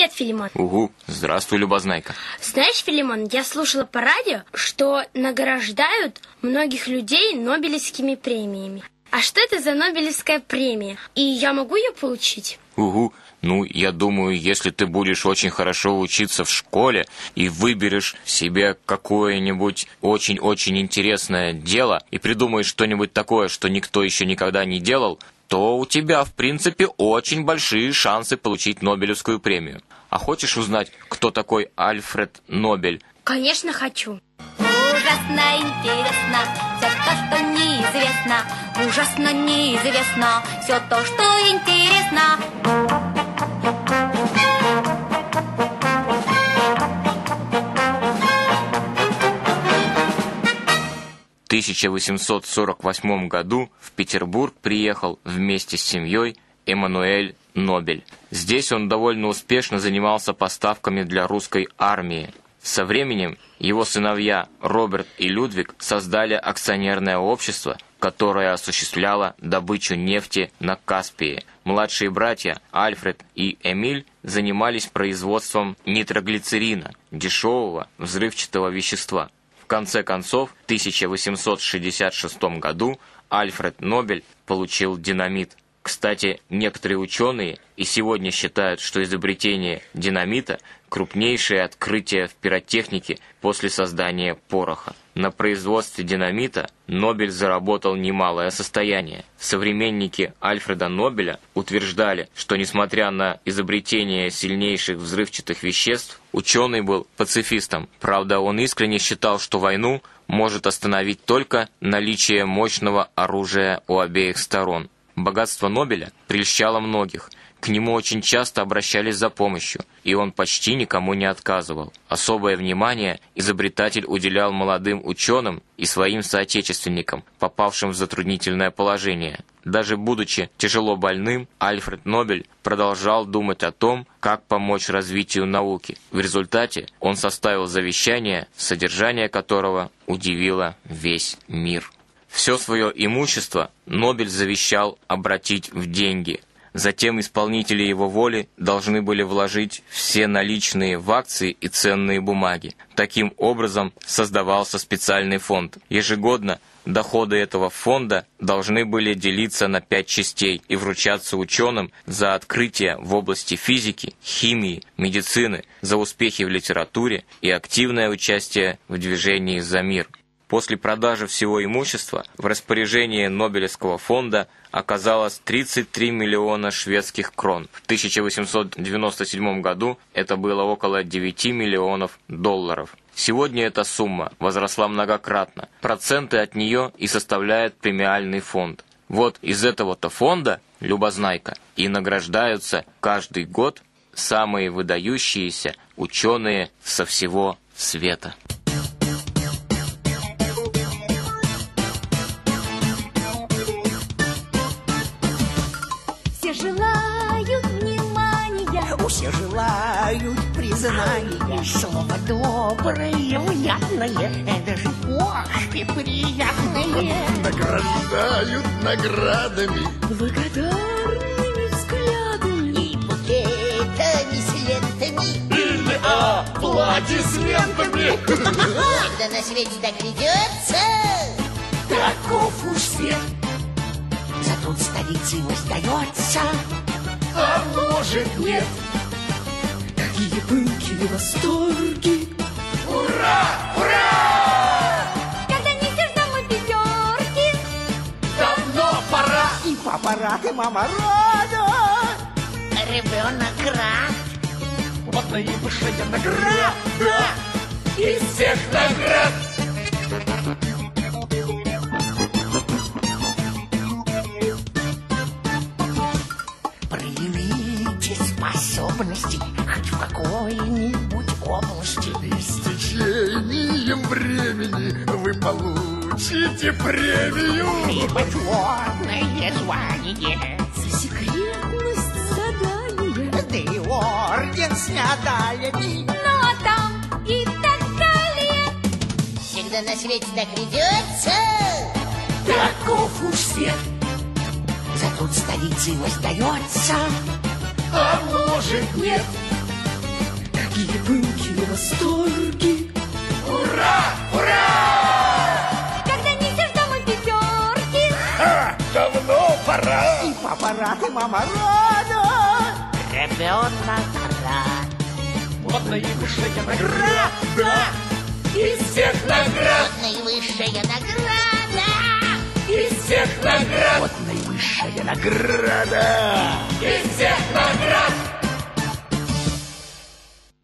Привет, Филимон. Угу, здравствуй, Любознайка. Знаешь, Филимон, я слушала по радио, что награждают многих людей Нобелевскими премиями. А что это за Нобелевская премия? И я могу ее получить? Угу. Ну, я думаю, если ты будешь очень хорошо учиться в школе и выберешь себе какое-нибудь очень-очень интересное дело и придумаешь что-нибудь такое, что никто еще никогда не делал, то у тебя, в принципе, очень большие шансы получить Нобелевскую премию. А хочешь узнать, кто такой Альфред Нобель? Конечно, хочу. Ужасно интересно все то, что неизвестно. Ужасно неизвестно все то, что интересно. 1848 году в Петербург приехал вместе с семьей Эммануэль Нобель. Здесь он довольно успешно занимался поставками для русской армии. Со временем его сыновья Роберт и Людвиг создали акционерное общество, которое осуществляло добычу нефти на Каспии. Младшие братья Альфред и Эмиль занимались производством нитроглицерина, дешевого взрывчатого вещества конце концов, в 1866 году Альфред Нобель получил динамит. Кстати, некоторые ученые и сегодня считают, что изобретение динамита – крупнейшее открытие в пиротехнике после создания пороха. На производстве динамита Нобель заработал немалое состояние. Современники Альфреда Нобеля утверждали, что несмотря на изобретение сильнейших взрывчатых веществ, ученый был пацифистом. Правда, он искренне считал, что войну может остановить только наличие мощного оружия у обеих сторон. Богатство Нобеля прельщало многих. К нему очень часто обращались за помощью, и он почти никому не отказывал. Особое внимание изобретатель уделял молодым ученым и своим соотечественникам, попавшим в затруднительное положение. Даже будучи тяжело больным, Альфред Нобель продолжал думать о том, как помочь развитию науки. В результате он составил завещание, содержание которого удивило весь мир. Все свое имущество Нобель завещал обратить в деньги. Затем исполнители его воли должны были вложить все наличные в акции и ценные бумаги. Таким образом создавался специальный фонд. Ежегодно доходы этого фонда должны были делиться на пять частей и вручаться ученым за открытия в области физики, химии, медицины, за успехи в литературе и активное участие в движении за мир. После продажи всего имущества в распоряжении Нобелевского фонда оказалось 33 миллиона шведских крон. В 1897 году это было около 9 миллионов долларов. Сегодня эта сумма возросла многократно. Проценты от нее и составляет премиальный фонд. Вот из этого-то фонда, Любознайка, и награждаются каждый год самые выдающиеся ученые со всего света. Все желают признания. Слово доброе, внятное Даже кошки приятные Награждают наградами. Благодарными взглядами И букетами с лентами. Или аплодисментами. Когда на свете так ведется. Таков уж За труд столицы воздается А может нет? Какие пылкие восторги. Ура! Ура! Когда несешь домой пятерки Давно пора. И папа рад, и мама рада. Ребенок рад. Вот наивысшая награда Из всех наград способности Хоть в какой-нибудь области. И с течением времени Вы получите премию. И почетное звание. За секретность задания. Да и орден с медалями. Ну а там и так далее. Всегда на свете так ведется. Таков уж свет. За труд столицы воздается А может нет пылкие восторги. Ура! Ура! Когда несешь домой пятерки. А, давно пора! И папа рад, и мама рада. Ребенок рад. Вот наивысшая награда! Из всех наград! Наивысшая награда. Из всех наград! Вот наивысшая награда! Из всех наград!